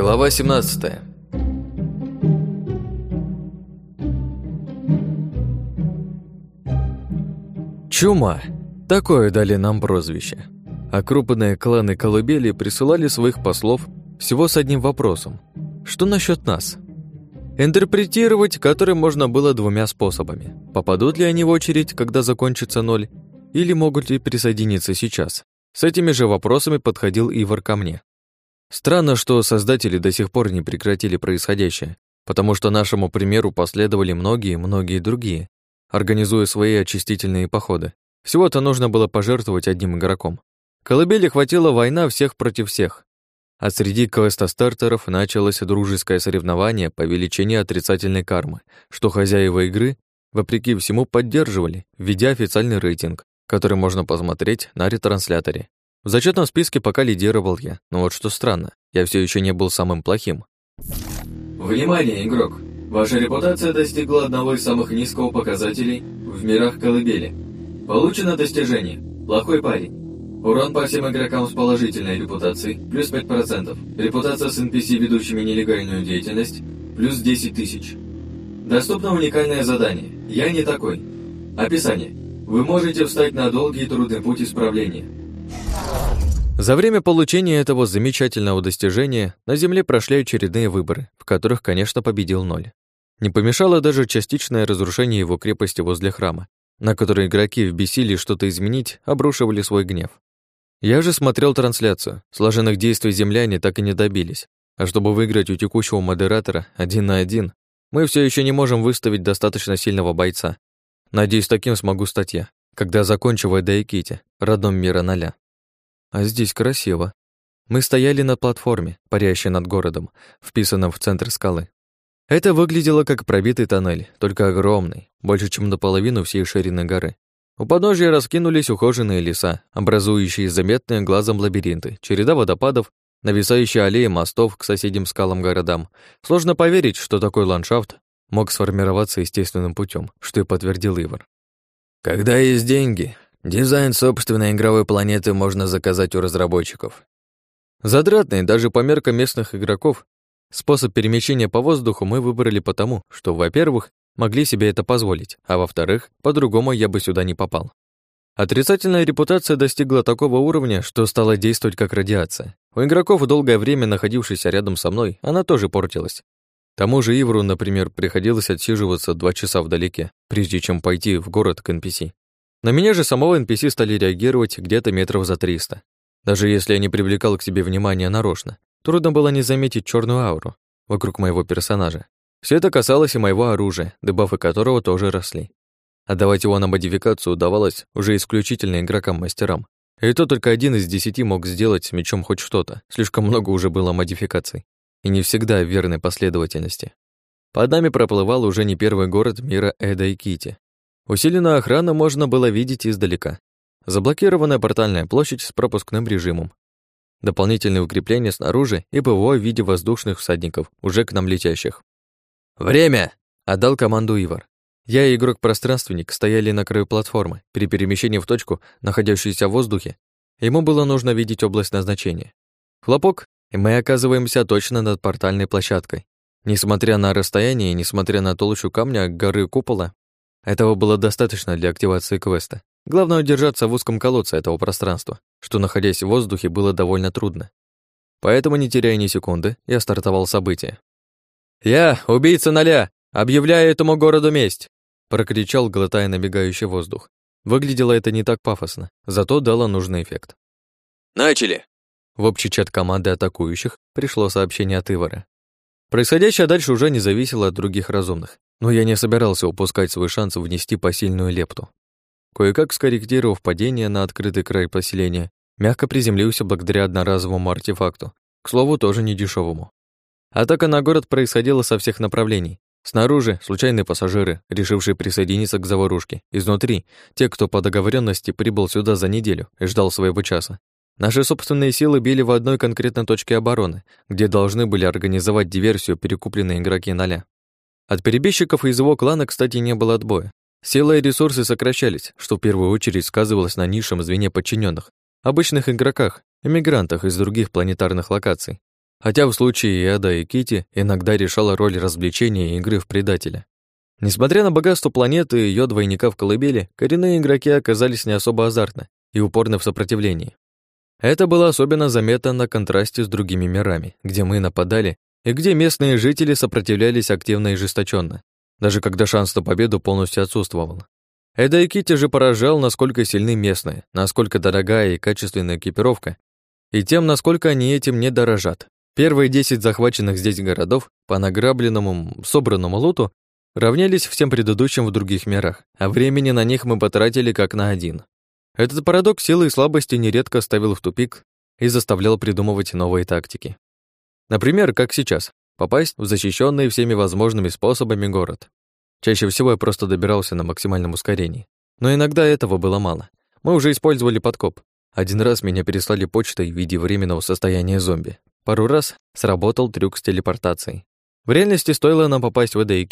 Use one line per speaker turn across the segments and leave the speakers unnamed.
Глава 17 Чума. Такое дали нам прозвище. А крупные кланы Колыбели присылали своих послов всего с одним вопросом. Что насчет нас? Интерпретировать который можно было двумя способами. Попадут ли они в очередь, когда закончится ноль, или могут ли присоединиться сейчас? С этими же вопросами подходил Ивар ко мне. Странно, что создатели до сих пор не прекратили происходящее, потому что нашему примеру последовали многие-многие другие, организуя свои очистительные походы. Всего-то нужно было пожертвовать одним игроком. Колыбели хватило война всех против всех. А среди квеста-стартеров началось дружеское соревнование по величине отрицательной кармы, что хозяева игры, вопреки всему, поддерживали, введя официальный рейтинг, который можно посмотреть на ретрансляторе. В зачетном списке пока лидировал я, но вот что странно, я все еще не был самым плохим.
Внимание, игрок! Ваша репутация достигла одного из самых низкого показателей в мирах колыбели. Получено достижение. Плохой парень. Урон по всем игрокам с положительной репутацией – плюс 5%. Репутация с NPC, ведущими нелегальную деятельность – плюс 10 тысяч. Доступно уникальное задание «Я не такой». Описание. Вы можете встать на долгий и трудный путь исправления –
за время получения этого замечательного достижения на Земле прошли очередные выборы, в которых, конечно, победил ноль. Не помешало даже частичное разрушение его крепости возле храма, на которой игроки в бессилии что-то изменить обрушивали свой гнев. Я же смотрел трансляцию. Сложенных действий земляне так и не добились. А чтобы выиграть у текущего модератора один на один, мы все еще не можем выставить достаточно сильного бойца. Надеюсь, таким смогу стать я, когда закончу в Эдайките, родном мира ноля. А здесь красиво. Мы стояли на платформе, парящей над городом, вписанном в центр скалы. Это выглядело как пробитый тоннель, только огромный, больше, чем наполовину всей ширины горы. У подножия раскинулись ухоженные леса, образующие заметные глазом лабиринты, череда водопадов, нависающие аллеи мостов к соседним скалам-городам. Сложно поверить, что такой ландшафт мог сформироваться естественным путем, что и подтвердил Ивар.
«Когда есть деньги, Дизайн собственной игровой планеты можно заказать у разработчиков.
Задратный даже по меркам местных игроков способ перемещения по воздуху мы выбрали потому, что, во-первых, могли себе это позволить, а во-вторых, по-другому я бы сюда не попал. Отрицательная репутация достигла такого уровня, что стала действовать как радиация. У игроков, долгое время находившихся рядом со мной, она тоже портилась. Тому же Ивру, например, приходилось отсиживаться два часа вдалеке, прежде чем пойти в город к NPC. На меня же самого NPC стали реагировать где-то метров за 300. Даже если я не привлекал к себе внимания нарочно, трудно было не заметить черную ауру вокруг моего персонажа. Все это касалось и моего оружия, дебафы которого тоже росли. Отдавать его на модификацию удавалось уже исключительно игрокам-мастерам. И то только один из десяти мог сделать с мечом хоть что-то, слишком много уже было модификаций. И не всегда в верной последовательности. Под нами проплывал уже не первый город мира Эда и Кити, Усиленную охрану можно было видеть издалека. Заблокированная портальная площадь с пропускным режимом. Дополнительные укрепления снаружи и ПВО в виде воздушных всадников, уже к нам летящих.
«Время!»
— отдал команду Ивар. Я и игрок-пространственник стояли на краю платформы. При перемещении в точку, находящуюся в воздухе, ему было нужно видеть область назначения. Хлопок, и мы оказываемся точно над портальной площадкой. Несмотря на расстояние и несмотря на толщу камня горы купола, этого было достаточно для активации квеста. Главное удержаться в узком колодце этого пространства, что, находясь в воздухе, было довольно трудно. Поэтому, не теряя ни секунды, я стартовал событие. «Я, убийца ноля, объявляю этому городу месть!» прокричал, глотая набегающий воздух. Выглядело это не так пафосно, зато дало нужный эффект.
«Начали!»
В общий чат команды атакующих пришло сообщение от Ивара. Происходящее дальше уже не зависело от других разумных, но я не собирался упускать свой шанс внести посильную лепту. Кое-как скорректировав падение на открытый край поселения, мягко приземлился благодаря одноразовому артефакту, к слову, тоже не дешевому. Атака на город происходила со всех направлений. Снаружи — случайные пассажиры, решившие присоединиться к заварушке. Изнутри — те, кто по договоренности прибыл сюда за неделю и ждал своего часа. Наши собственные силы били в одной конкретной точке обороны, где должны были организовать диверсию перекупленные игроки ноля. От перебежчиков из его клана, кстати, не было отбоя. Сила и ресурсы сокращались, что в первую очередь сказывалось на низшем звене подчиненных, обычных игроках, эмигрантах из других планетарных локаций. хотя в случае Эда и Кити иногда решала роль развлечения и игры в предателя. Несмотря на богатство планеты и ее двойника в колыбели, коренные игроки оказались не особо азартны и упорны в сопротивлении. Это было особенно заметно на контрасте с другими мирами, где мы нападали и где местные жители сопротивлялись активно и жесточенно, даже когда шанс на победу полностью отсутствовал. Эда и Кити же поражал, насколько сильны местные, насколько дорогая и качественная экипировка, и тем, насколько они этим не дорожат. Первые десять захваченных здесь городов по награбленному, собранному луту равнялись всем предыдущим в других мирах, а времени на них мы потратили как на один. Этот парадокс силы и слабости нередко ставил в тупик и заставлял придумывать новые тактики. Например, как сейчас, попасть в защищенный всеми возможными способами город. Чаще всего я просто добирался на максимальном ускорении. Но иногда этого было мало. Мы уже использовали подкоп. Один раз меня переслали почтой в виде временного состояния зомби. Пару раз сработал трюк с телепортацией. В реальности стоило нам попасть в Эда и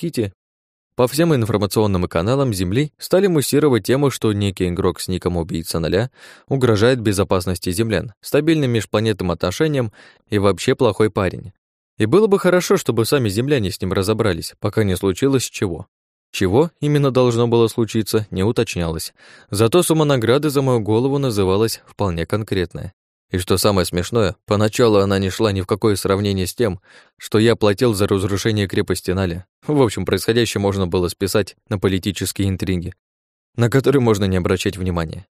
по всем информационным каналам Земли стали муссировать тему, что некий игрок с ником «Убийца ноля» угрожает безопасности землян, стабильным межпланетным отношениям и вообще плохой парень. И было бы хорошо, чтобы сами земляне с ним разобрались, пока не случилось чего. Чего именно должно было случиться, не уточнялось. Зато сумма награды за мою голову называлась вполне конкретная. И что самое смешное, поначалу она не шла ни в какое сравнение с тем, что я платил за разрушение крепости Наля. В общем, происходящее можно было списать на политические интриги, на которые можно не обращать внимания.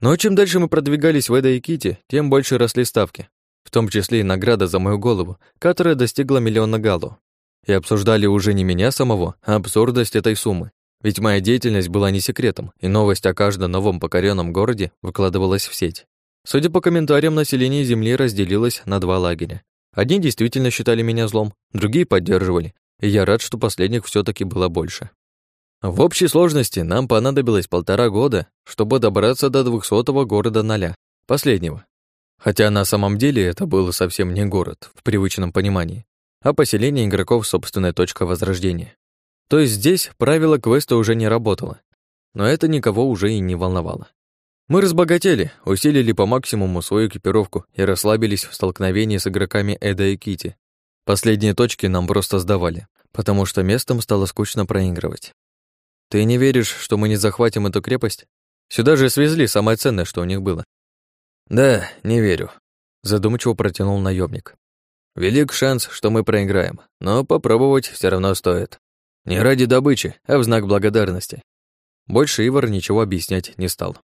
Но чем дальше мы продвигались в Эда и Кити, тем больше росли ставки, в том числе и награда за мою голову, которая достигла миллиона галу. И обсуждали уже не меня самого, а абсурдность этой суммы. Ведь моя деятельность была не секретом, и новость о каждом новом покоренном городе выкладывалась в сеть. Судя по комментариям, население Земли разделилось на два лагеря. Одни действительно считали меня злом, другие поддерживали, и я рад, что последних все таки было больше. В общей сложности нам понадобилось полтора года, чтобы добраться до двухсотого города Ноля, последнего. Хотя на самом деле это был совсем не город, в привычном понимании, а поселение игроков собственная точка возрождения. То есть здесь правило квеста уже не работало, но это никого уже и не волновало. Мы разбогатели, усилили по максимуму свою экипировку и расслабились в столкновении с игроками Эда и Кити. Последние точки нам просто сдавали, потому что местом стало скучно проигрывать. Ты не веришь, что мы не захватим эту крепость? Сюда же свезли самое ценное, что у них было. Да, не верю, задумчиво протянул наемник. Велик шанс, что мы проиграем, но попробовать все равно стоит. Не ради добычи, а в знак благодарности. Больше Ивар ничего объяснять не стал.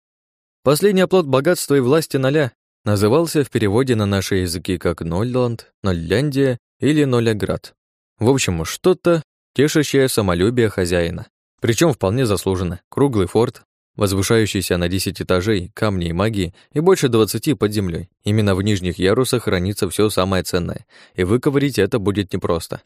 Последний оплот богатства и власти ноля назывался в переводе на наши языки как Нольланд, Нолляндия или Ноляград. В общем, что-то, тешащее самолюбие хозяина. Причем вполне заслуженно. Круглый форт, возвышающийся на 10 этажей, камни и магии и больше 20 под землей. Именно в нижних ярусах хранится все самое ценное, и выковырить это будет непросто.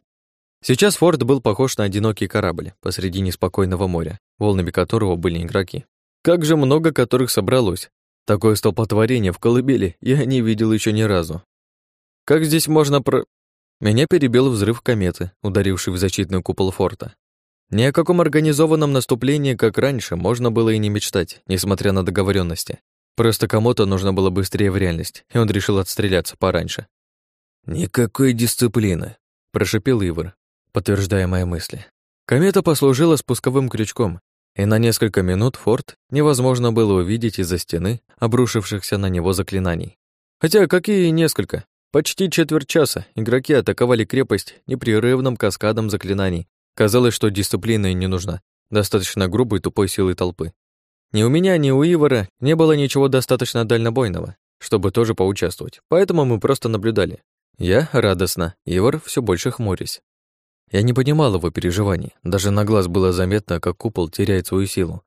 Сейчас форт был похож на одинокий корабль посреди неспокойного моря, волнами которого были игроки. Как же много которых собралось. Такое столпотворение в колыбели я не видел еще ни разу. Как здесь можно про... Меня перебил взрыв кометы, ударивший в защитный купол форта. Ни о каком организованном наступлении, как раньше, можно было и не мечтать, несмотря на договоренности. Просто кому-то нужно было быстрее в реальность, и он решил отстреляться пораньше. «Никакой дисциплины», — прошипел Ивар, подтверждая мои мысли. Комета послужила спусковым крючком, и на несколько минут форт невозможно было увидеть из-за стены обрушившихся на него заклинаний. Хотя какие несколько? Почти четверть часа игроки атаковали крепость непрерывным каскадом заклинаний. Казалось, что дисциплина и не нужна, достаточно грубой тупой силы толпы. Ни у меня, ни у Ивара не было ничего достаточно дальнобойного, чтобы тоже поучаствовать, поэтому мы просто наблюдали. Я радостно, Ивар все больше хмурясь. Я не понимал его переживаний. Даже на глаз было заметно, как купол теряет свою силу.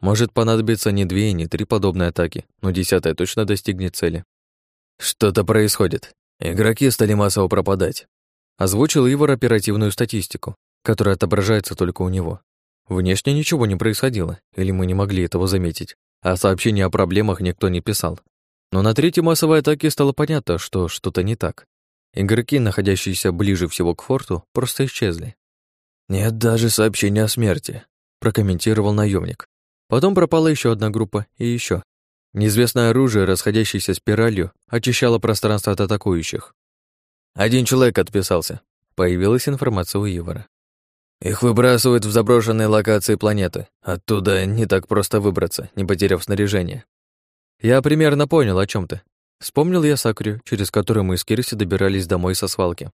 Может понадобиться не две, не три подобные атаки, но десятая точно достигнет цели. Что-то происходит. Игроки стали массово пропадать. Озвучил Ивар оперативную статистику, которая отображается только у него. Внешне ничего не происходило, или мы не могли этого заметить, а сообщений о проблемах никто не писал. Но на третьей массовой атаке стало понятно, что что-то не так. Игроки, находящиеся ближе всего к форту, просто исчезли. «Нет даже сообщения о смерти», — прокомментировал наемник. Потом пропала еще одна группа и еще. Неизвестное оружие, расходящееся спиралью, очищало пространство от атакующих.
Один человек отписался. Появилась информация у Ивара. Их выбрасывают в заброшенные локации планеты. Оттуда не так просто выбраться, не потеряв снаряжение. Я примерно понял, о чем ты. Вспомнил я Сакрю, через которую мы с Кирси добирались домой со свалки.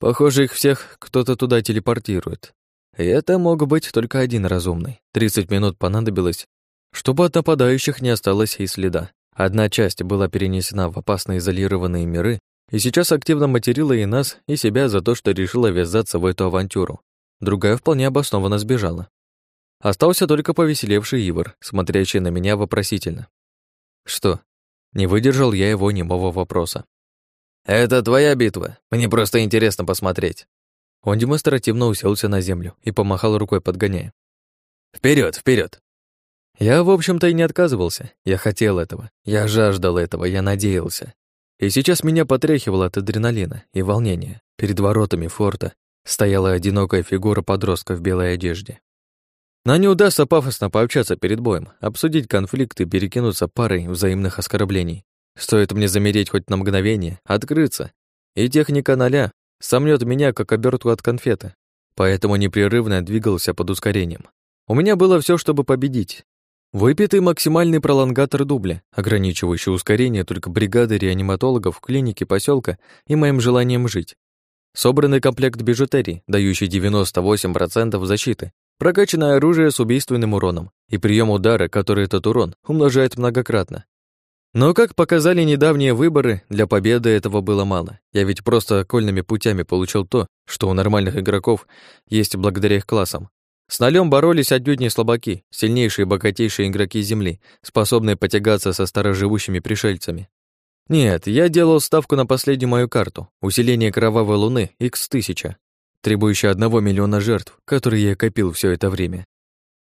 Похоже, их всех кто-то туда телепортирует. И это мог быть только один разумный. 30 минут понадобилось, чтобы от нападающих не осталось и следа. Одна часть была перенесена в опасно изолированные миры и сейчас активно материла и нас, и себя за то, что решила ввязаться в эту авантюру. Другая вполне обоснованно сбежала. Остался только повеселевший Ивар, смотрящий на меня вопросительно. Что? Не выдержал я его немого вопроса. «Это твоя битва. Мне просто интересно посмотреть». Он демонстративно уселся на землю и помахал рукой, подгоняя. Вперед, вперед! Я, в общем-то, и не отказывался. Я хотел этого. Я жаждал этого, я надеялся. И сейчас меня потряхивало от адреналина и волнения. Перед воротами форта стояла одинокая фигура подростка в белой одежде. На не удастся пафосно пообщаться перед боем, обсудить конфликт и перекинуться парой взаимных оскорблений. Стоит мне замереть хоть на мгновение, открыться, и техника ноля сомнет меня, как обертку от конфеты. Поэтому непрерывно двигался под ускорением. У меня было все, чтобы победить. Выпитый максимальный пролонгатор дубля, ограничивающий ускорение только бригады реаниматологов в клинике поселка и моим желанием жить. Собранный комплект бижутерии, дающий 98% защиты, прокачанное оружие с убийственным уроном и прием удара, который этот урон умножает многократно. Но, как показали недавние выборы, для победы этого было мало. Я ведь просто окольными путями получил то, что у нормальных игроков есть благодаря их классам. С налем боролись отнюдь не слабаки, сильнейшие и богатейшие игроки Земли, способные потягаться со староживущими пришельцами. Нет, я делал ставку на последнюю мою карту, усиление Кровавой Луны X1000, требующее одного миллиона жертв, которые я копил все это время.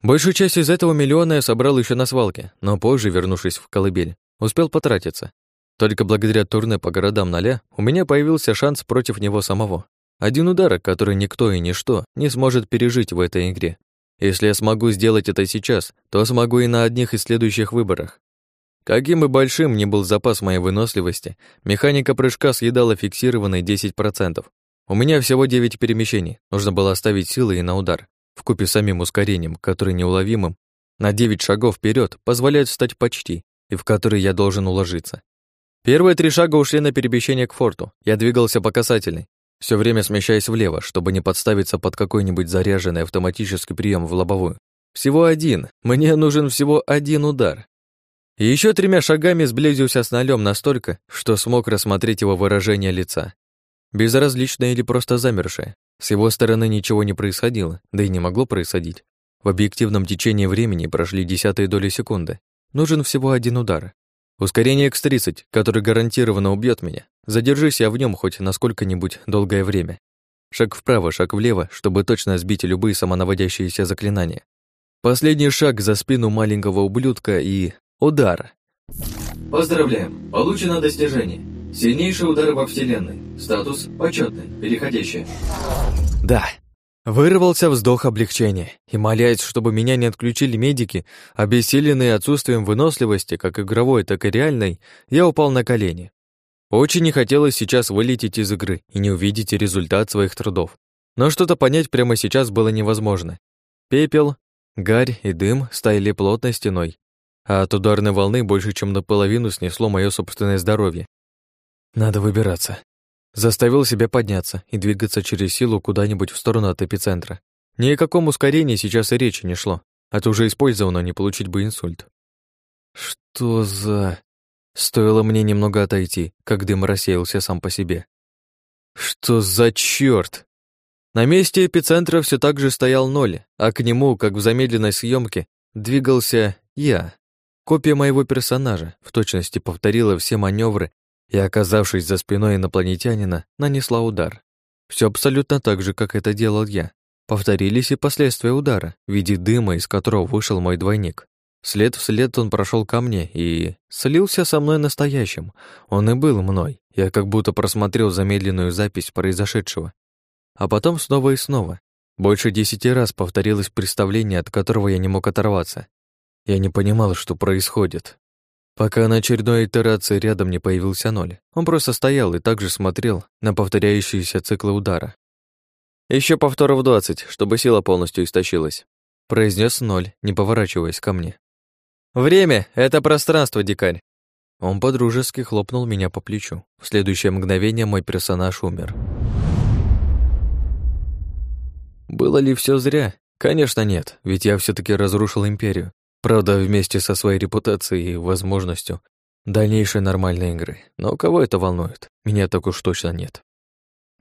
Большую часть из этого миллиона я собрал еще на свалке, но позже, вернувшись в колыбель, успел потратиться. Только благодаря турне по городам ноля у меня появился шанс против него самого. Один удар, который никто и ничто не сможет пережить в этой игре. Если я смогу сделать это сейчас, то смогу и на одних из следующих выборах. Каким бы большим ни был запас моей выносливости, механика прыжка съедала фиксированные 10%. У меня всего 9 перемещений, нужно было оставить силы и на удар, вкупе с самим ускорением, который неуловимым, на 9 шагов вперед позволяет встать почти, и в который я должен уложиться. Первые три шага ушли на перемещение к форту. Я двигался по касательной, все время смещаясь влево, чтобы не подставиться под какой-нибудь заряженный автоматический прием в лобовую. Всего один. Мне нужен всего один удар. И еще тремя шагами сблизился с налем настолько, что смог рассмотреть его выражение лица. Безразличное или просто замершее. С его стороны ничего не происходило, да и не могло происходить. В объективном течении времени прошли десятые доли секунды. Нужен всего один удар. Ускорение X30, который гарантированно убьет меня. Задержись я в нем хоть на сколько-нибудь долгое время. Шаг вправо, шаг влево, чтобы точно сбить любые самонаводящиеся заклинания. Последний шаг за спину маленького ублюдка и... удар.
Поздравляем! Получено достижение. Сильнейший удар во Вселенной. Статус почетный, переходящий.
Да, Вырвался вздох облегчения, и молясь, чтобы меня не отключили медики, обессиленные отсутствием выносливости, как игровой, так и реальной, я упал на колени. Очень не хотелось сейчас вылететь из игры и не увидеть результат своих трудов. Но что-то понять прямо сейчас было невозможно. Пепел, гарь и дым стояли плотной стеной, а от ударной волны больше чем наполовину снесло мое собственное здоровье. Надо выбираться. Заставил себя подняться и двигаться через силу куда-нибудь в сторону от эпицентра. Ни о каком ускорении сейчас и речи не шло. Это уже использовано, не получить бы инсульт. Что за... Стоило мне немного отойти, как дым рассеялся сам по себе. Что за чёрт? На месте эпицентра все так же стоял ноль, а к нему, как в замедленной съемке, двигался я. Копия моего персонажа в точности повторила все маневры и, оказавшись за спиной инопланетянина, нанесла удар. Все абсолютно так же, как это делал я. Повторились и последствия удара в виде дыма, из которого вышел мой двойник. След вслед он прошел ко мне и слился со мной настоящим. Он и был мной. Я как будто просмотрел замедленную запись произошедшего. А потом снова и снова. Больше десяти раз повторилось представление, от которого я не мог оторваться. Я не понимал, что происходит.
Пока на очередной итерации рядом не появился ноль. Он просто стоял и также смотрел на повторяющиеся циклы удара. Еще повторов двадцать, чтобы сила полностью истощилась», — произнес ноль, не поворачиваясь ко мне. «Время — это пространство, дикарь!» Он подружески хлопнул меня по плечу. В следующее мгновение мой персонаж умер. Было ли все зря? Конечно, нет, ведь я все таки разрушил империю. Правда, вместе со своей репутацией и возможностью дальнейшей нормальной игры. Но кого это волнует? Меня так уж точно нет.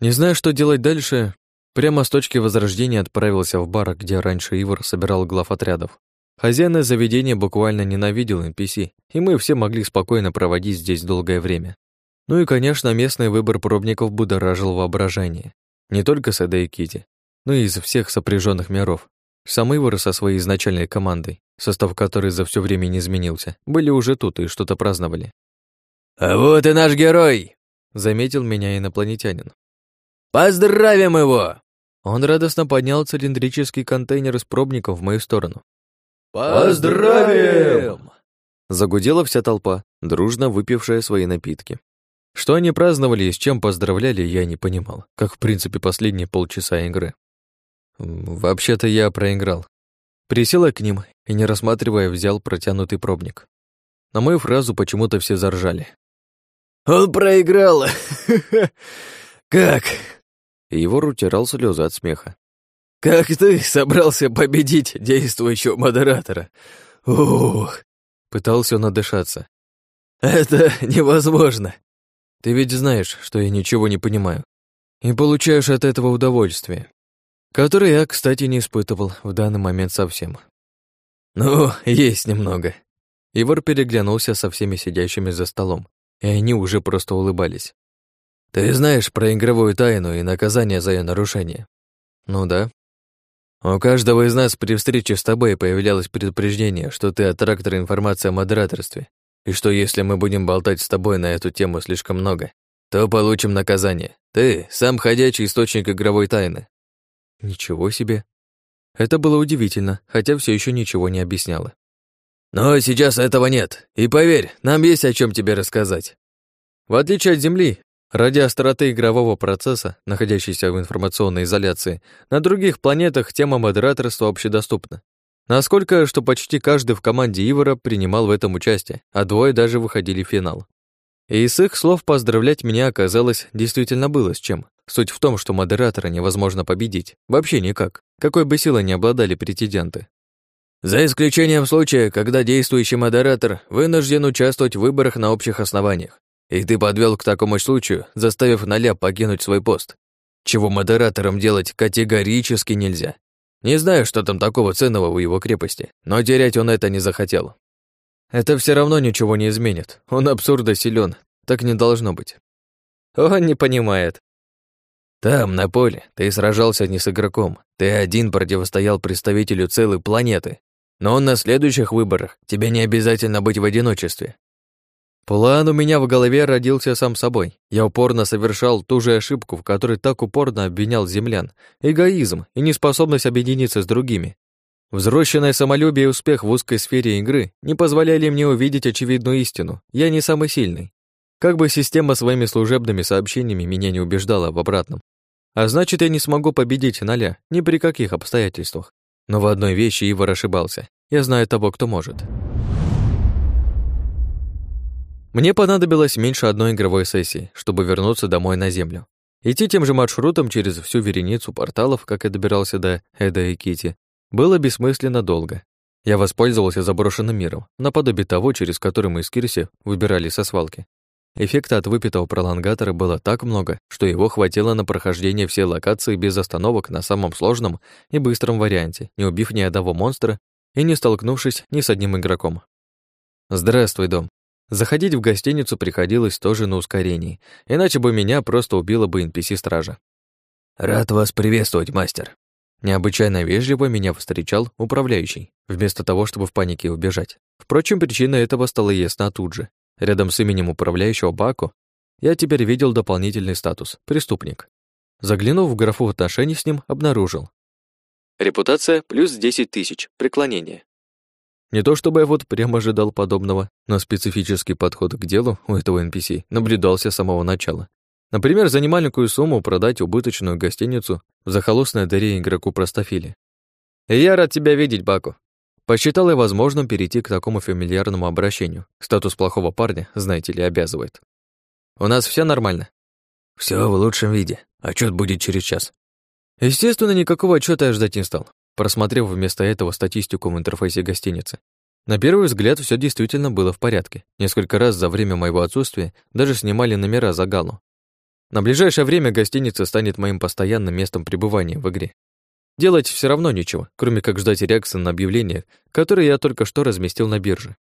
Не знаю, что делать дальше, прямо с точки возрождения отправился в бар, где раньше Ивар собирал глав отрядов. Хозяин заведения буквально ненавидел NPC, и мы все могли спокойно проводить здесь долгое время. Ну и, конечно, местный выбор пробников будоражил воображение. Не только с Эдой и Кити, но и из всех сопряженных миров. Сам Ивар со своей изначальной командой, состав которой за все время не изменился, были уже тут и что-то праздновали.
«А вот и наш герой!»
— заметил меня инопланетянин.
«Поздравим его!»
Он радостно поднял цилиндрический контейнер с пробником в мою сторону.
«Поздравим!»
Загудела вся толпа, дружно выпившая свои напитки. Что они праздновали и с чем поздравляли, я не понимал, как в принципе последние полчаса игры. Вообще-то я проиграл. Присел к ним и, не рассматривая, взял протянутый пробник. На мою фразу почему-то все заржали.
«Он проиграл! Как?»
И его утирал слезы от смеха.
«Как ты собрался победить действующего модератора? Ух!»
Пытался он отдышаться.
«Это невозможно!»
«Ты ведь знаешь, что я ничего не понимаю. И получаешь от этого удовольствие который я, кстати, не испытывал в данный момент совсем.
«Ну, есть немного».
Ивар переглянулся со всеми сидящими за столом, и они уже просто улыбались.
«Ты знаешь про игровую тайну и наказание за ее нарушение?»
«Ну да».
«У каждого из нас при встрече с тобой появлялось предупреждение, что ты от трактора информации о модераторстве, и что если мы будем болтать с тобой на эту тему слишком много, то получим наказание. Ты — сам ходячий источник игровой тайны,
Ничего себе. Это было удивительно, хотя все еще ничего не объясняло.
Но сейчас этого нет. И поверь, нам есть о чем тебе рассказать.
В отличие от Земли, ради остроты игрового процесса, находящейся в информационной изоляции, на других планетах тема модераторства общедоступна. Насколько, что почти каждый в команде Ивара принимал в этом участие, а двое даже выходили в финал. И из их слов поздравлять меня оказалось действительно было с чем. Суть в том, что модератора невозможно победить. Вообще никак. Какой бы силой ни обладали претенденты.
За исключением случая, когда действующий модератор вынужден участвовать в выборах на общих основаниях. И ты подвел к такому случаю, заставив Ноля покинуть свой пост. Чего модераторам делать категорически нельзя. Не знаю, что там такого ценного в его крепости, но терять он это не захотел.
Это все равно ничего не изменит. Он абсурдно силен. Так не должно быть.
Он не понимает. Там, на поле, ты сражался не с игроком. Ты один противостоял представителю целой планеты. Но на следующих выборах тебе не обязательно быть в одиночестве.
План у меня в голове родился сам собой. Я упорно совершал ту же ошибку, в которой так упорно обвинял землян. Эгоизм и неспособность объединиться с другими. Взросшенное самолюбие и успех в узкой сфере игры не позволяли мне увидеть очевидную истину. Я не самый сильный. Как бы система своими служебными сообщениями меня не убеждала в обратном. А значит, я не смогу победить Ноля ни при каких обстоятельствах. Но в одной вещи Ивар ошибался. Я знаю того, кто может. Мне понадобилось меньше одной игровой сессии, чтобы вернуться домой на Землю. Идти тем же маршрутом через всю вереницу порталов, как я добирался до Эда и Кити, было бессмысленно долго. Я воспользовался заброшенным миром, наподобие того, через который мы с Кирси выбирали со свалки. Эффекта от выпитого пролонгатора было так много, что его хватило на прохождение всей локации без остановок на самом сложном и быстром варианте, не убив ни одного монстра и не столкнувшись ни с одним игроком. Здравствуй, дом. Заходить в гостиницу приходилось тоже на ускорении, иначе бы меня просто убила бы NPC-стража.
«Рад вас приветствовать, мастер».
Необычайно вежливо меня встречал управляющий, вместо того, чтобы в панике убежать. Впрочем, причина этого стала ясна тут же. Рядом с именем управляющего Баку я теперь видел дополнительный статус — преступник. Заглянув в графу отношений с ним, обнаружил. Репутация плюс 10 тысяч, преклонение. Не то чтобы я вот прямо ожидал подобного, но специфический подход к делу у этого NPC наблюдался с самого начала. Например, за немаленькую сумму продать убыточную гостиницу в захолустной даре игроку простофили. Я рад тебя видеть, Баку. Посчитал я возможным перейти к такому фамильярному обращению. Статус плохого парня, знаете ли, обязывает. У нас все нормально?
Все в лучшем виде. Отчет будет через час.
Естественно, никакого отчета я ждать не стал просмотрев вместо этого статистику в интерфейсе гостиницы. На первый взгляд все действительно было в порядке. Несколько раз за время моего отсутствия даже снимали номера за галу. На ближайшее время гостиница станет моим постоянным местом пребывания в игре. Делать все равно нечего, кроме как ждать реакции на объявление, которое я только что разместил на бирже.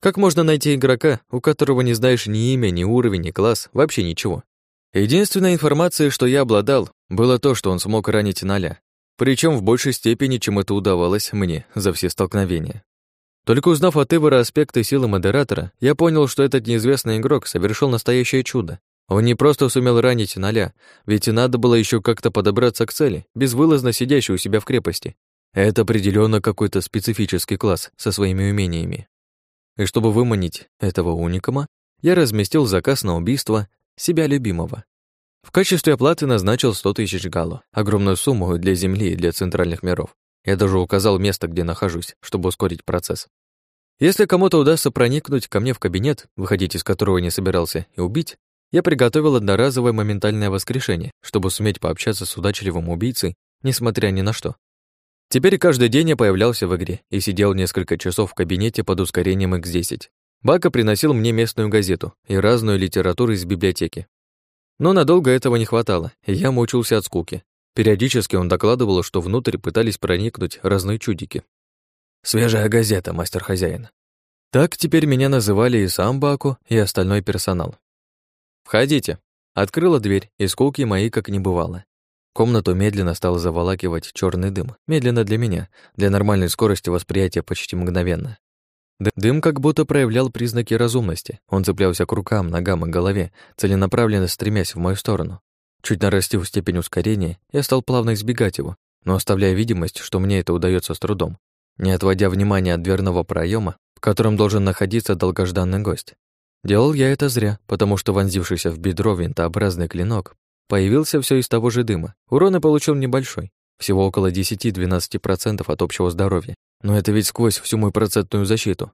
Как можно найти игрока, у которого не знаешь ни имя, ни уровень, ни класс, вообще ничего? Единственная информация, что я обладал, было то, что он смог ранить Наля, причем в большей степени, чем это удавалось мне за все столкновения. Только узнав от Ивара аспекты силы модератора, я понял, что этот неизвестный игрок совершил настоящее чудо. Он не просто сумел ранить Ноля, ведь и надо было еще как-то подобраться к цели, безвылазно сидящей у себя в крепости. Это определенно какой-то специфический класс со своими умениями. И чтобы выманить этого уникама, я разместил заказ на убийство себя любимого. В качестве оплаты назначил 100 тысяч галу, огромную сумму для Земли и для центральных миров. Я даже указал место, где нахожусь, чтобы ускорить процесс. Если кому-то удастся проникнуть ко мне в кабинет, выходить из которого не собирался, и убить, я приготовил одноразовое моментальное воскрешение, чтобы суметь пообщаться с удачливым убийцей, несмотря ни на что. Теперь каждый день я появлялся в игре и сидел несколько часов в кабинете под ускорением X10. Бака приносил мне местную газету и разную литературу из библиотеки, но надолго этого не хватало, и я мучился от скуки. Периодически он докладывал, что внутрь пытались проникнуть разные чудики.
«Свежая газета, мастер-хозяин».
Так теперь меня называли и сам Баку, и остальной персонал. «Входите». Открыла дверь, и скуки моей как не бывало. Комнату медленно стал заволакивать черный дым. Медленно для меня, для нормальной скорости восприятия почти мгновенно. Дым как будто проявлял признаки разумности. Он цеплялся к рукам, ногам и голове, целенаправленно стремясь в мою сторону. Чуть нарастив степень ускорения, я стал плавно избегать его, но оставляя видимость, что мне это удается с трудом, не отводя внимания от дверного проема, в котором должен находиться долгожданный гость. Делал я это зря, потому что вонзившийся в бедро винтообразный клинок появился все из того же дыма. Урон я получил небольшой, всего около 10-12% от общего здоровья, но это ведь сквозь всю мою процентную защиту.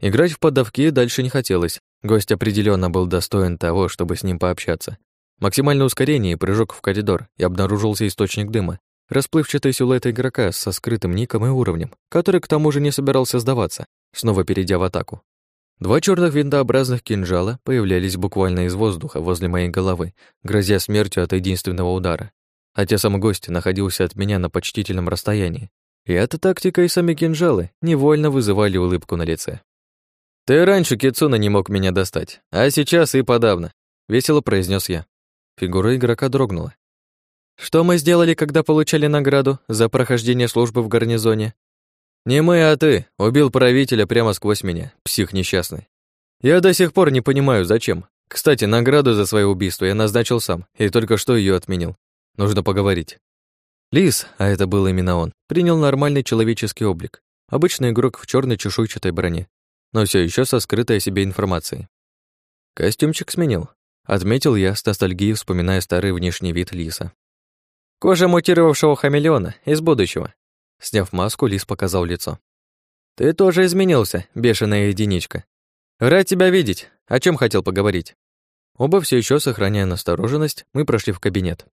Играть в подавки дальше не хотелось. Гость определенно был достоин того, чтобы с ним пообщаться. Максимальное ускорение и прыжок в коридор, и обнаружился источник дыма. Расплывчатый силуэт игрока со скрытым ником и уровнем, который к тому же не собирался сдаваться, снова перейдя в атаку. Два черных винтообразных кинжала появлялись буквально из воздуха возле моей головы, грозя смертью от единственного удара. Хотя сам гость находился от меня на почтительном расстоянии, и эта тактика и сами кинжалы невольно вызывали улыбку на лице. «Ты раньше, Кицуна, не мог меня достать, а сейчас и подавно», — весело произнес я. Фигура игрока дрогнула. «Что мы сделали, когда получали награду за прохождение службы в гарнизоне?» «Не мы, а ты. Убил правителя прямо сквозь меня, псих несчастный. Я до сих пор не понимаю, зачем. Кстати, награду за свое убийство я назначил сам, и только что ее отменил. Нужно поговорить». Лис, а это был именно он, принял нормальный человеческий облик. Обычный игрок в черной чешуйчатой броне, но все еще со скрытой о себе информацией. Костюмчик сменил. Отметил я с ностальгией, вспоминая старый внешний вид Лиса. Кожа мутировавшего хамелеона из будущего. Сняв маску, Лис показал лицо. Ты тоже изменился, бешеная единичка. Рад тебя видеть. О чем хотел поговорить? Оба все еще сохраняя настороженность, мы прошли в кабинет.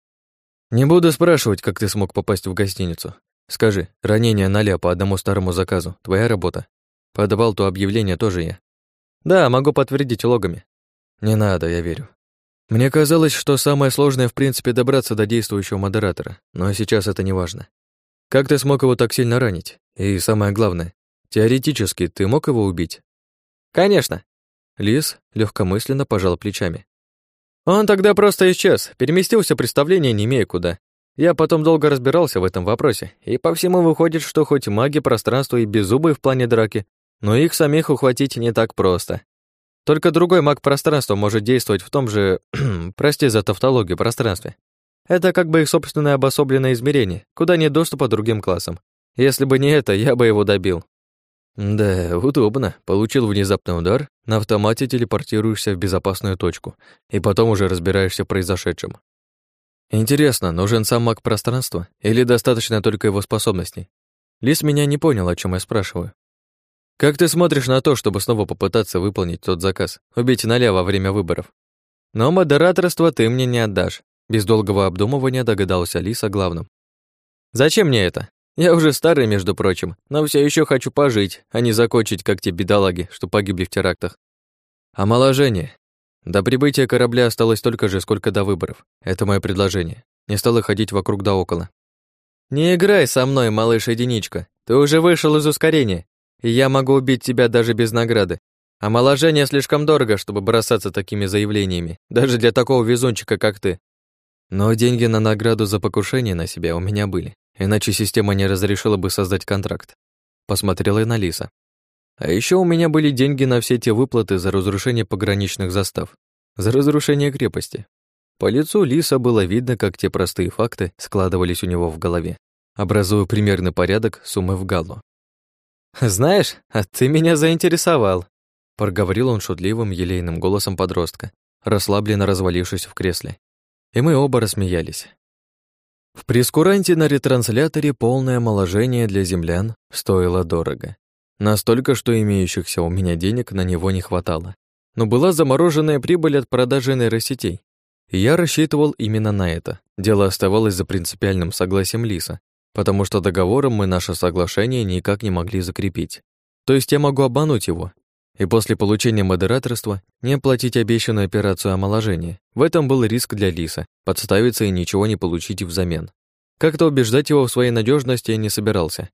«Не буду спрашивать, как ты смог попасть в гостиницу. Скажи, ранение Наля по одному старому заказу — твоя работа? Подавал то объявление тоже я. Да, могу подтвердить логами. Не надо, я верю. Мне казалось, что самое сложное в принципе добраться до действующего модератора, но сейчас это не важно. Как ты смог его так сильно ранить? И самое главное, теоретически ты мог его убить? Конечно. Лис легкомысленно пожал плечами. Он тогда просто исчез, переместился представление не имея куда. Я потом долго разбирался в этом вопросе, и по всему выходит, что хоть маги пространства и беззубые в плане драки, но их самих ухватить не так просто. Только другой маг пространства может действовать в том же, прости за тавтологию, пространстве. Это как бы их собственное обособленное измерение, куда нет доступа другим классам. Если бы не это, я бы его добил. Да, удобно. Получил внезапный удар, на автомате телепортируешься в безопасную точку, и потом уже разбираешься в произошедшем. Интересно, нужен сам маг пространства или достаточно только его способностей? Лис меня не понял, о чем я спрашиваю. Как ты смотришь на то, чтобы снова попытаться выполнить тот заказ, убить Ноля во время выборов? Но модераторство ты мне не отдашь. Без долгого обдумывания догадался Лис о главном. Зачем мне это? Я уже старый, между прочим, но все еще хочу пожить, а не закончить, как те бедолаги, что погибли в терактах. Омоложение. До прибытия корабля осталось столько же, сколько до выборов. Это мое предложение. Не стало ходить вокруг да около. Не играй со мной, малыш-единичка. Ты уже вышел из ускорения, и я могу убить тебя даже без награды. Омоложение слишком дорого, чтобы бросаться такими заявлениями, даже для такого везунчика, как ты. Но деньги на награду за покушение на себя у меня были, иначе система не разрешила бы создать контракт. Посмотрела и на Лиса. А еще у меня были деньги на все те выплаты за разрушение пограничных застав, за разрушение крепости. По лицу Лиса было видно, как те простые факты складывались у него в голове, образуя примерный порядок суммы в галлу. «Знаешь, а ты меня заинтересовал», — проговорил он шутливым, елейным голосом подростка, расслабленно развалившись в кресле. И мы оба рассмеялись. В прескуранте на ретрансляторе полное омоложение для землян стоило дорого. Настолько, что имеющихся у меня денег на него не хватало. Но была замороженная прибыль от продажи нейросетей. И я рассчитывал именно на это. Дело оставалось за принципиальным согласием Лиса, потому что договором мы наше соглашение никак не могли закрепить. То есть я могу обмануть его, и после получения модераторства не оплатить обещанную операцию омоложения. В этом был риск для Лиса, подставиться и ничего не получить взамен. Как-то убеждать его в своей надежности я не собирался,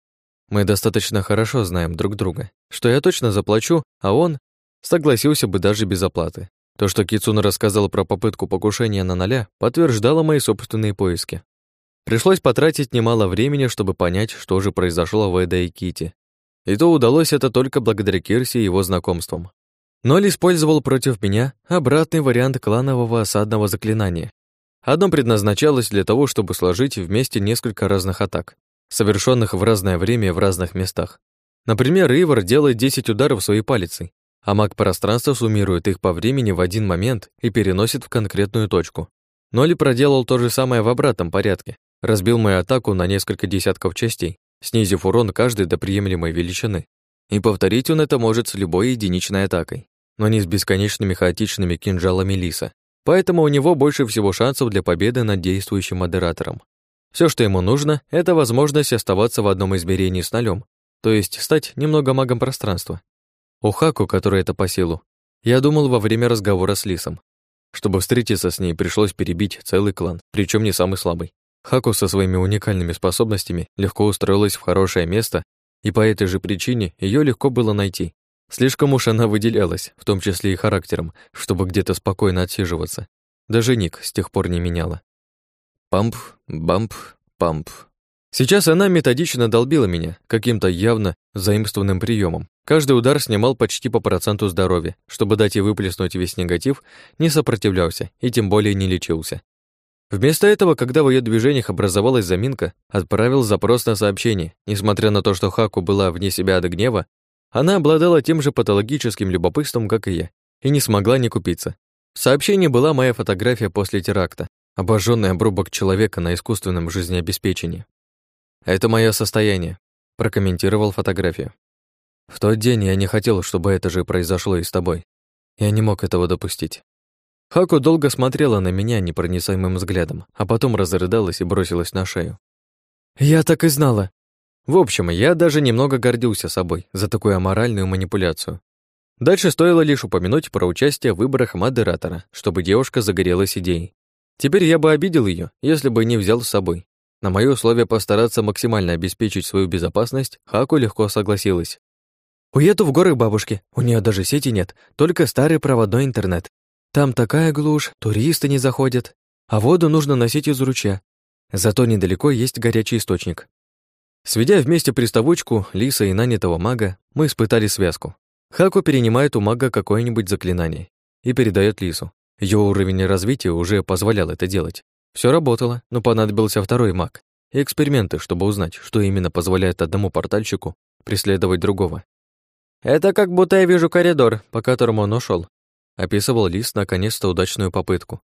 мы достаточно хорошо знаем друг друга, что я точно заплачу, а он согласился бы даже без оплаты. То, что Кицуна рассказал про попытку покушения на ноля, подтверждало мои собственные поиски. Пришлось потратить немало времени, чтобы понять, что же произошло в Эда и Кити. И то удалось это только благодаря Кирсе и его знакомствам. Ноль использовал против меня обратный вариант кланового осадного заклинания. Одно предназначалось для того, чтобы сложить вместе несколько разных атак, совершенных в разное время в разных местах. Например, Ивар делает 10 ударов своей палицей, а маг пространства суммирует их по времени в один момент и переносит в конкретную точку. Ноли проделал то же самое в обратном порядке, разбил мою атаку на несколько десятков частей, снизив урон каждой до приемлемой величины. И повторить он это может с любой единичной атакой, но не с бесконечными хаотичными кинжалами Лиса. Поэтому у него больше всего шансов для победы над действующим модератором. Все, что ему нужно, это возможность оставаться в одном измерении с нолем, то есть стать немного магом пространства. У Хаку, который это по силу, я думал во время разговора с Лисом. Чтобы встретиться с ней, пришлось перебить целый клан, причем не самый слабый. Хаку со своими уникальными способностями легко устроилась в хорошее место, и по этой же причине ее легко было найти. Слишком уж она выделялась, в том числе и характером, чтобы где-то спокойно отсиживаться. Даже ник с тех пор не меняла. Памп, бамп, памп. Сейчас она методично долбила меня каким-то явно заимствованным приемом. Каждый удар снимал почти по проценту здоровья, чтобы дать ей выплеснуть весь негатив, не сопротивлялся и тем более не лечился. Вместо этого, когда в ее движениях образовалась заминка, отправил запрос на сообщение. Несмотря на то, что Хаку была вне себя от гнева, она обладала тем же патологическим любопытством, как и я, и не смогла не купиться. В сообщении была моя фотография после теракта, обожженный обрубок человека на искусственном жизнеобеспечении. Это мое состояние, прокомментировал фотографию. В тот день я не хотел, чтобы это же произошло и с тобой. Я не мог этого допустить. Хаку долго смотрела на меня непроницаемым взглядом, а потом разрыдалась и бросилась на шею. «Я так и знала!» В общем, я даже немного гордился собой за такую аморальную манипуляцию. Дальше стоило лишь упомянуть про участие в выборах модератора, чтобы девушка загорелась идеей. Теперь я бы обидел ее, если бы не взял с собой. На моё условие постараться максимально обеспечить свою безопасность, Хаку легко согласилась. «Уеду в горы бабушки, у нее даже сети нет, только старый проводной интернет. Там такая глушь, туристы не заходят, а воду нужно носить из ручья. Зато недалеко есть горячий источник». Сведя вместе приставучку, Лиса и нанятого мага, мы испытали связку. Хаку перенимает у мага какое-нибудь заклинание и передает Лису. Ее уровень развития уже позволял это делать. Все работало, но понадобился второй маг и эксперименты, чтобы узнать, что именно позволяет одному портальщику преследовать другого. Это как будто я вижу коридор, по которому он ушел. Описывал Лис наконец-то удачную попытку.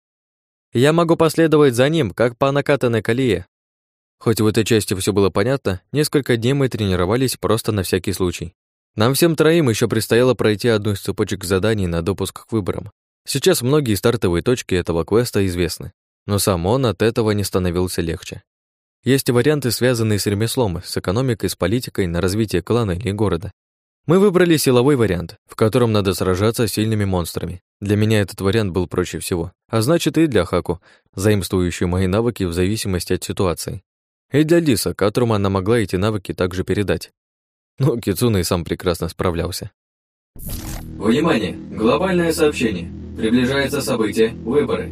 Я могу последовать за ним, как по накатанной колее. Хоть в этой части все было понятно, несколько дней мы тренировались просто на всякий случай. Нам всем троим еще предстояло пройти одну из цепочек заданий на допуск к выборам. Сейчас многие стартовые точки этого квеста известны, но сам он от этого не становился легче. Есть варианты, связанные с ремеслом, с экономикой, с политикой на развитие клана или города. Мы выбрали силовой вариант, в котором надо сражаться с сильными монстрами. Для меня этот вариант был проще всего, а значит и для Хаку, заимствующую мои навыки в зависимости от ситуации. И для Лиса, которому она могла эти навыки также передать. Ну, Кицуна и сам прекрасно справлялся.
Внимание! Глобальное сообщение. Приближается событие «Выборы».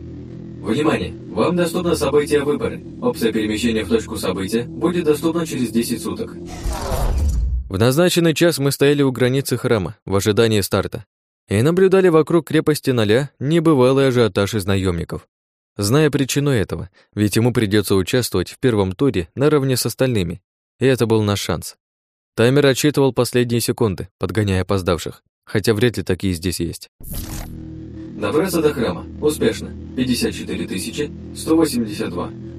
Внимание! Вам доступно событие «Выборы». Опция перемещения в точку события будет доступна через 10 суток.
В назначенный час мы стояли у границы храма в ожидании старта и наблюдали вокруг крепости Ноля небывалый ажиотаж из наемников. Зная причину этого, ведь ему придется участвовать в первом туре наравне с остальными, и это был наш шанс. Таймер отсчитывал последние секунды, подгоняя опоздавших, хотя вряд ли такие здесь есть.
Добраться до храма. Успешно. 54 182.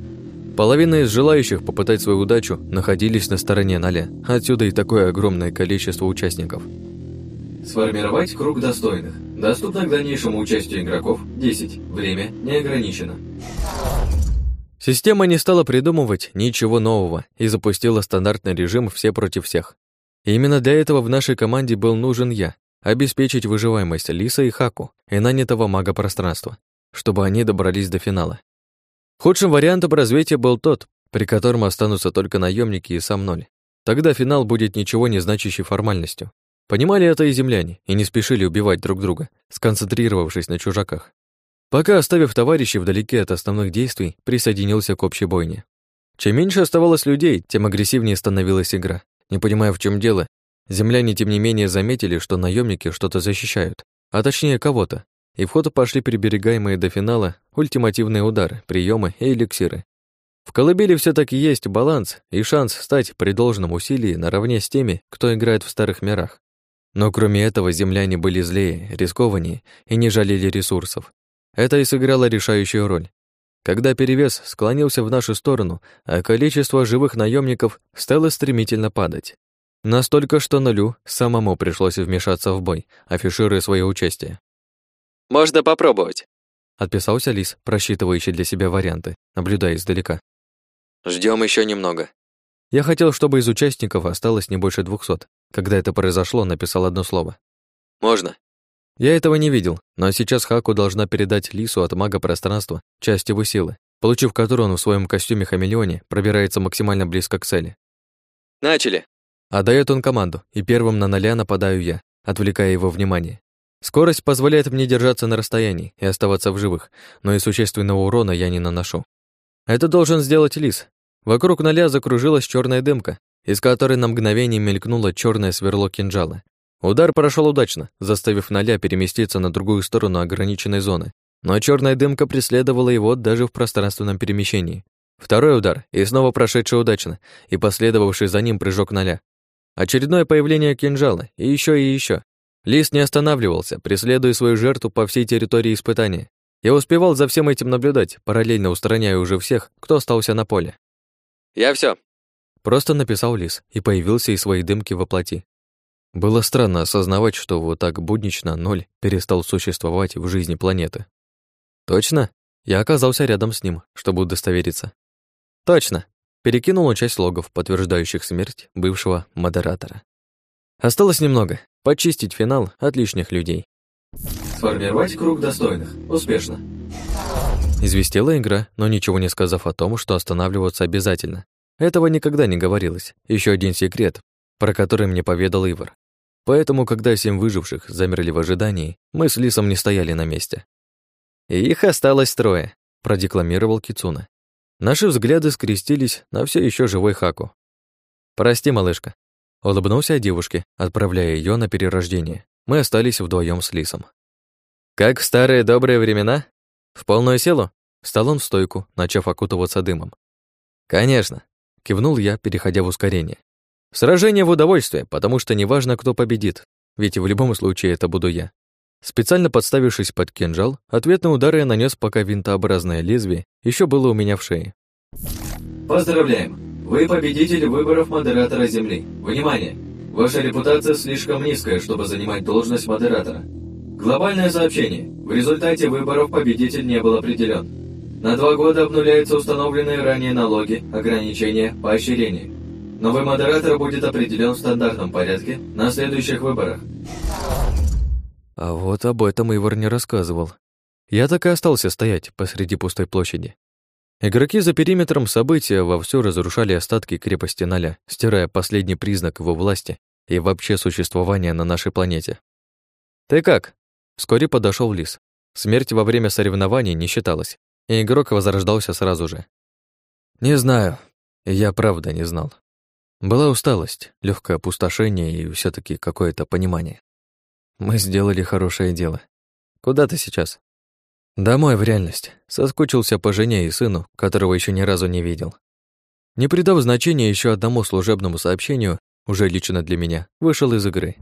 Половина из желающих попытать свою удачу находились на стороне Ноля. Отсюда и такое огромное количество участников.
Сформировать круг достойных. Доступно к дальнейшему участию игроков 10. Время не ограничено.
Система не стала придумывать ничего нового и запустила стандартный режим «все против всех». И именно для этого в нашей команде был нужен я, обеспечить выживаемость Лиса и Хаку и нанятого мага пространства, чтобы они добрались до финала. Худшим вариантом развития был тот, при котором останутся только наемники и сам ноль. Тогда финал будет ничего не значащей формальностью. Понимали это и земляне, и не спешили убивать друг друга, сконцентрировавшись на чужаках. Пока, оставив товарищей вдалеке от основных действий, присоединился к общей бойне. Чем меньше оставалось людей, тем агрессивнее становилась игра. Не понимая, в чем дело, Земляне, тем не менее, заметили, что наемники что-то защищают, а точнее кого-то, и в ход пошли приберегаемые до финала ультимативные удары, приемы и эликсиры. В колыбели все таки есть баланс и шанс стать при должном усилии наравне с теми, кто играет в старых мирах. Но кроме этого земляне были злее, рискованнее и не жалели ресурсов. Это и сыграло решающую роль. Когда перевес склонился в нашу сторону, а количество живых наемников стало стремительно падать. Настолько, что нулю самому пришлось вмешаться в бой, афишируя свое участие.
«Можно попробовать», —
отписался Лис, просчитывающий для себя варианты, наблюдая издалека.
Ждем еще немного».
Я хотел, чтобы из участников осталось не больше двухсот. Когда это произошло, написал одно слово.
«Можно».
Я этого не видел, но сейчас Хаку должна передать Лису от мага пространства часть его силы, получив которую он в своем костюме-хамелеоне пробирается максимально близко к цели.
«Начали!»
Отдает он команду, и первым на ноля нападаю я, отвлекая его внимание. Скорость позволяет мне держаться на расстоянии и оставаться в живых, но и существенного урона я не наношу. Это должен сделать лис. Вокруг ноля закружилась черная дымка, из которой на мгновение мелькнуло черное сверло кинжала. Удар прошел удачно, заставив ноля переместиться на другую сторону ограниченной зоны, но черная дымка преследовала его даже в пространственном перемещении. Второй удар, и снова прошедший удачно, и последовавший за ним прыжок ноля. Очередное появление кинжала, и еще и еще. Лис не останавливался, преследуя свою жертву по всей территории испытания. Я успевал за всем этим наблюдать, параллельно устраняя уже всех, кто остался на поле.
«Я все.
Просто написал Лис и появился из своей дымки во плоти. Было странно осознавать, что вот так буднично ноль перестал существовать в жизни планеты. Точно? Я оказался рядом с ним, чтобы удостовериться. Точно. Перекинул часть логов, подтверждающих смерть бывшего модератора. Осталось немного. Почистить финал от лишних людей.
Сформировать круг достойных. Успешно.
Известила игра, но ничего не сказав о том, что останавливаться обязательно. Этого никогда не говорилось. Еще один секрет, про который мне поведал Ивар. Поэтому, когда семь выживших замерли в ожидании, мы с Лисом не стояли на месте. «Их осталось трое», — продекламировал Кицуна. Наши взгляды скрестились на все еще живой Хаку. «Прости, малышка», — улыбнулся девушке, отправляя ее на перерождение. Мы остались вдвоем с Лисом. «Как в старые добрые времена? В полную силу?» Встал он в стойку, начав окутываться дымом. «Конечно», — кивнул я, переходя в ускорение. «Сражение в удовольствие, потому что неважно, кто победит. ведь в любом случае это буду я. Специально подставившись под кинжал, ответный удар я нанес, пока винтообразное лезвие еще было у меня в шее.
Поздравляем! Вы победитель выборов модератора Земли. Внимание! Ваша репутация слишком низкая, чтобы занимать должность модератора. Глобальное сообщение. В результате выборов победитель не был определен. На два года обнуляются установленные ранее налоги, ограничения, поощрения. Новый модератор будет определен в стандартном порядке на следующих выборах.
А вот об этом Ивар не рассказывал. Я так и остался стоять посреди пустой площади. Игроки за периметром события вовсю разрушали остатки крепости Ноля, стирая последний признак его власти и вообще существования на нашей планете. «Ты как?» Вскоре подошел Лис. Смерть во время соревнований не считалась, и игрок возрождался сразу же. «Не знаю. Я правда не знал. Была усталость, легкое опустошение и все таки какое-то понимание. Мы сделали хорошее дело. Куда ты сейчас?» Домой в реальность. Соскучился по жене и сыну, которого еще ни разу не видел. Не придав значения еще одному служебному сообщению, уже лично для меня, вышел из игры.